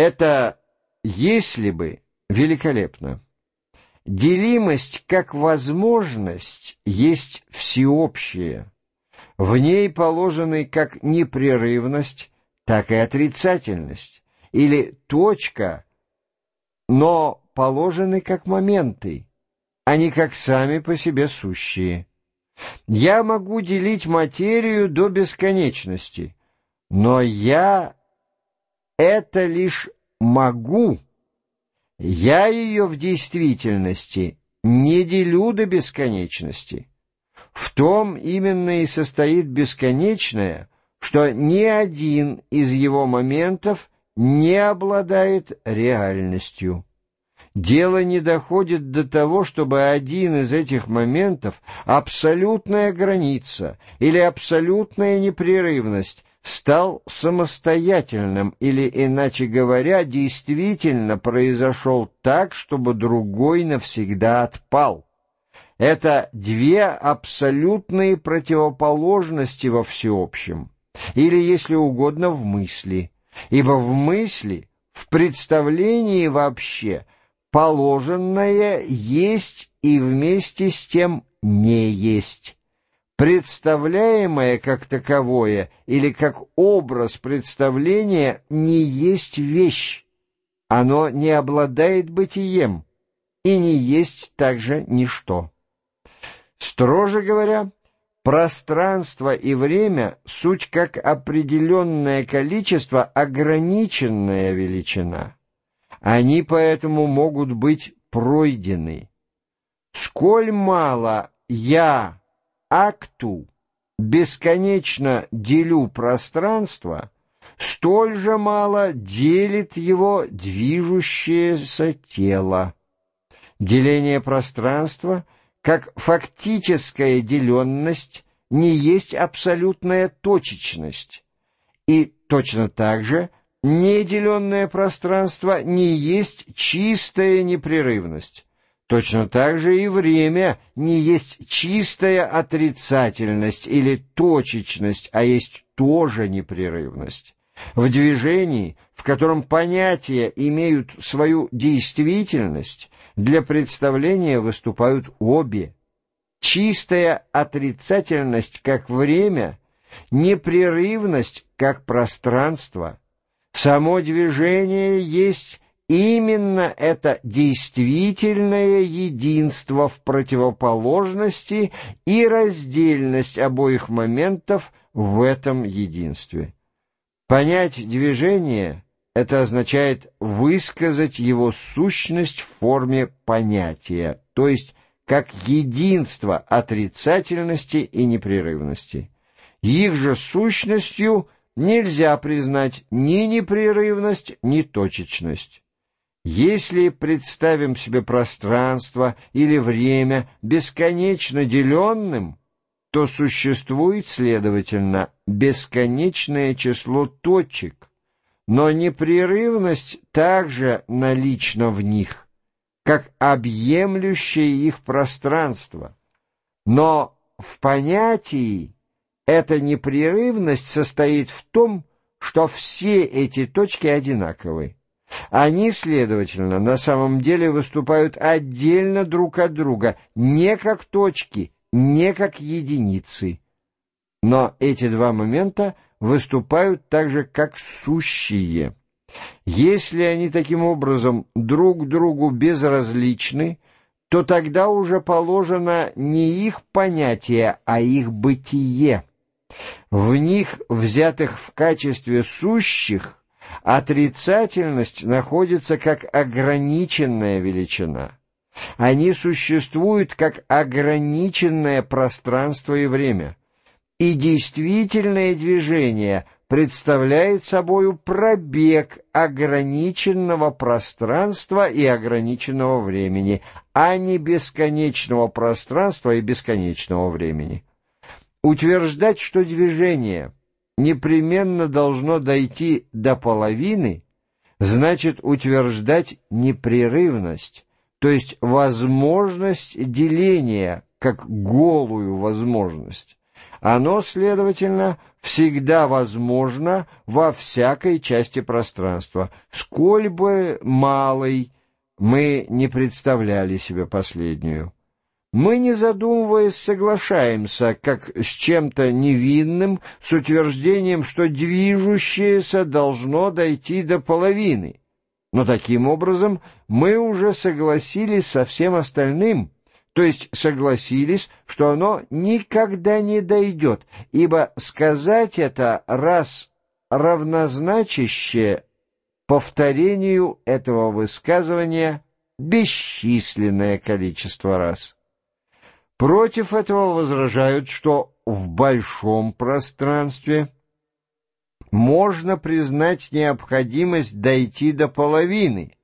Это «если бы» великолепно. Делимость как возможность есть всеобщая. В ней положены как непрерывность, так и отрицательность, или точка, но положены как моменты, а не как сами по себе сущие. Я могу делить материю до бесконечности, но я это лишь могу. Я ее в действительности не делю до бесконечности. В том именно и состоит бесконечное, что ни один из его моментов не обладает реальностью. Дело не доходит до того, чтобы один из этих моментов, абсолютная граница или абсолютная непрерывность, стал самостоятельным или, иначе говоря, действительно произошел так, чтобы другой навсегда отпал. Это две абсолютные противоположности во всеобщем, или, если угодно, в мысли, ибо в мысли, в представлении вообще, положенное есть и вместе с тем не есть представляемое как таковое или как образ представления не есть вещь. Оно не обладает бытием и не есть также ничто. Строже говоря, пространство и время — суть как определенное количество, ограниченная величина. Они поэтому могут быть пройдены. Сколь мало «я» акту бесконечно делю пространство, столь же мало делит его движущееся тело. Деление пространства, как фактическая деленность, не есть абсолютная точечность, и точно так же неделенное пространство не есть чистая непрерывность. Точно так же и время не есть чистая отрицательность или точечность, а есть тоже непрерывность. В движении, в котором понятия имеют свою действительность, для представления выступают обе. Чистая отрицательность как время, непрерывность как пространство. Само движение есть Именно это действительное единство в противоположности и раздельность обоих моментов в этом единстве. Понять движение — это означает высказать его сущность в форме понятия, то есть как единство отрицательности и непрерывности. Их же сущностью нельзя признать ни непрерывность, ни точечность. Если представим себе пространство или время бесконечно деленным, то существует, следовательно, бесконечное число точек, но непрерывность также налична в них, как объемлющее их пространство. Но в понятии эта непрерывность состоит в том, что все эти точки одинаковы. Они, следовательно, на самом деле выступают отдельно друг от друга, не как точки, не как единицы. Но эти два момента выступают также как сущие. Если они таким образом друг другу безразличны, то тогда уже положено не их понятие, а их бытие. В них, взятых в качестве сущих, Отрицательность находится как ограниченная величина. Они существуют как ограниченное пространство и время. И действительное движение представляет собою пробег ограниченного пространства и ограниченного времени, а не бесконечного пространства и бесконечного времени. Утверждать, что движение — непременно должно дойти до половины, значит утверждать непрерывность, то есть возможность деления как голую возможность. Оно, следовательно, всегда возможно во всякой части пространства, сколь бы малой мы не представляли себе последнюю. Мы, не задумываясь, соглашаемся, как с чем-то невинным, с утверждением, что движущееся должно дойти до половины. Но таким образом мы уже согласились со всем остальным, то есть согласились, что оно никогда не дойдет, ибо сказать это раз равнозначащее повторению этого высказывания бесчисленное количество раз. Против этого возражают, что в большом пространстве можно признать необходимость дойти до половины,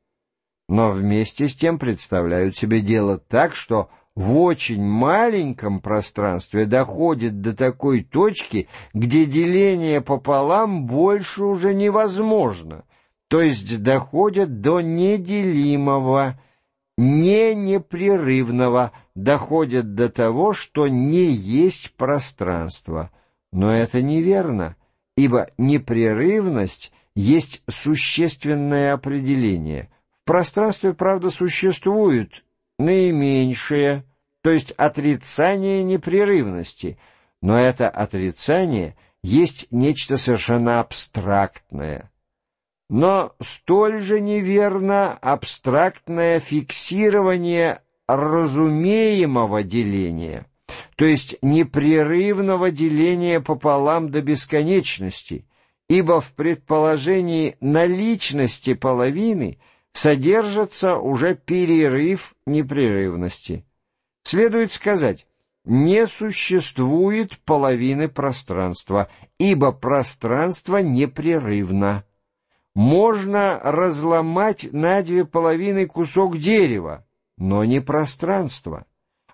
но вместе с тем представляют себе дело так, что в очень маленьком пространстве доходит до такой точки, где деление пополам больше уже невозможно, то есть доходят до неделимого, не непрерывного, доходят до того, что не есть пространство. Но это неверно, ибо непрерывность есть существенное определение. В пространстве, правда, существует наименьшее, то есть отрицание непрерывности, но это отрицание есть нечто совершенно абстрактное. Но столь же неверно абстрактное фиксирование разумеемого деления, то есть непрерывного деления пополам до бесконечности, ибо в предположении наличности половины содержится уже перерыв непрерывности. Следует сказать, не существует половины пространства, ибо пространство непрерывно можно разломать на две половины кусок дерева, но не пространство.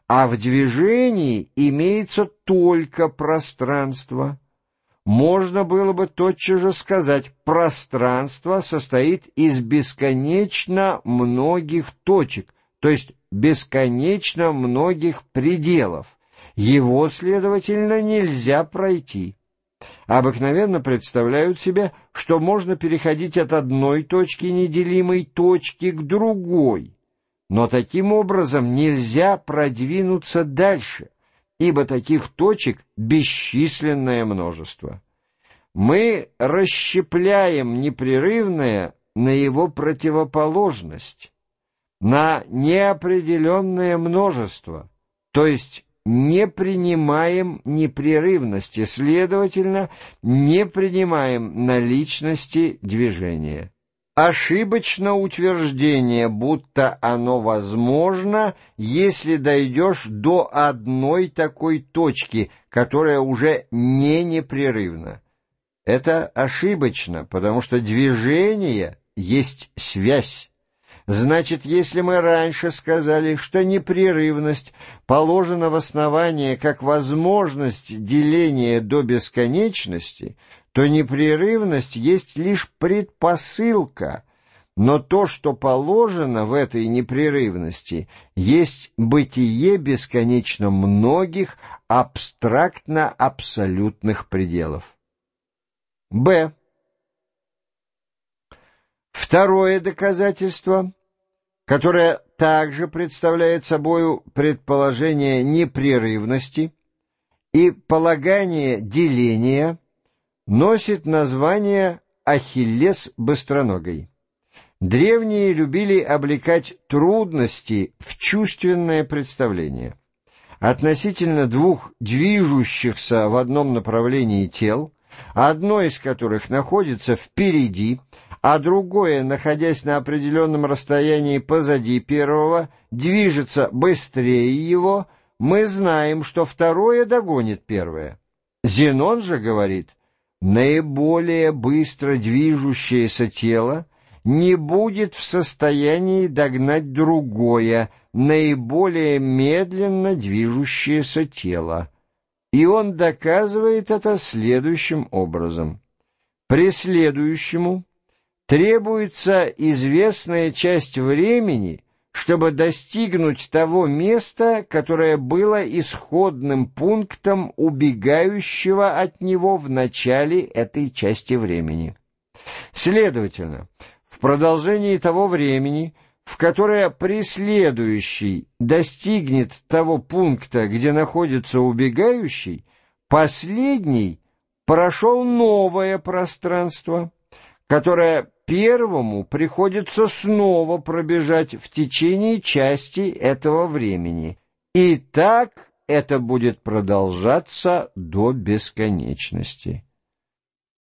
А в движении имеется только пространство. Можно было бы тотчас же сказать, пространство состоит из бесконечно многих точек, то есть бесконечно многих пределов. Его, следовательно, нельзя пройти обыкновенно представляют себе, что можно переходить от одной точки неделимой точки к другой, но таким образом нельзя продвинуться дальше, ибо таких точек бесчисленное множество. Мы расщепляем непрерывное на его противоположность, на неопределенное множество, то есть не принимаем непрерывности, следовательно, не принимаем наличности движения. Ошибочно утверждение, будто оно возможно, если дойдешь до одной такой точки, которая уже не непрерывна. Это ошибочно, потому что движение есть связь. Значит, если мы раньше сказали, что непрерывность положена в основание как возможность деления до бесконечности, то непрерывность есть лишь предпосылка, но то, что положено в этой непрерывности, есть бытие бесконечно многих абстрактно-абсолютных пределов. Б. Второе доказательство, которое также представляет собою предположение непрерывности и полагание деления, носит название «Ахиллес быстроногой». Древние любили облекать трудности в чувственное представление. Относительно двух движущихся в одном направлении тел, одно из которых находится впереди, а другое, находясь на определенном расстоянии позади первого, движется быстрее его, мы знаем, что второе догонит первое. Зенон же говорит, наиболее быстро движущееся тело не будет в состоянии догнать другое, наиболее медленно движущееся тело. И он доказывает это следующим образом. Преследующему требуется известная часть времени, чтобы достигнуть того места, которое было исходным пунктом убегающего от него в начале этой части времени. Следовательно, в продолжении того времени, в которое преследующий достигнет того пункта, где находится убегающий, последний прошел новое пространство, которое первому приходится снова пробежать в течение части этого времени. И так это будет продолжаться до бесконечности.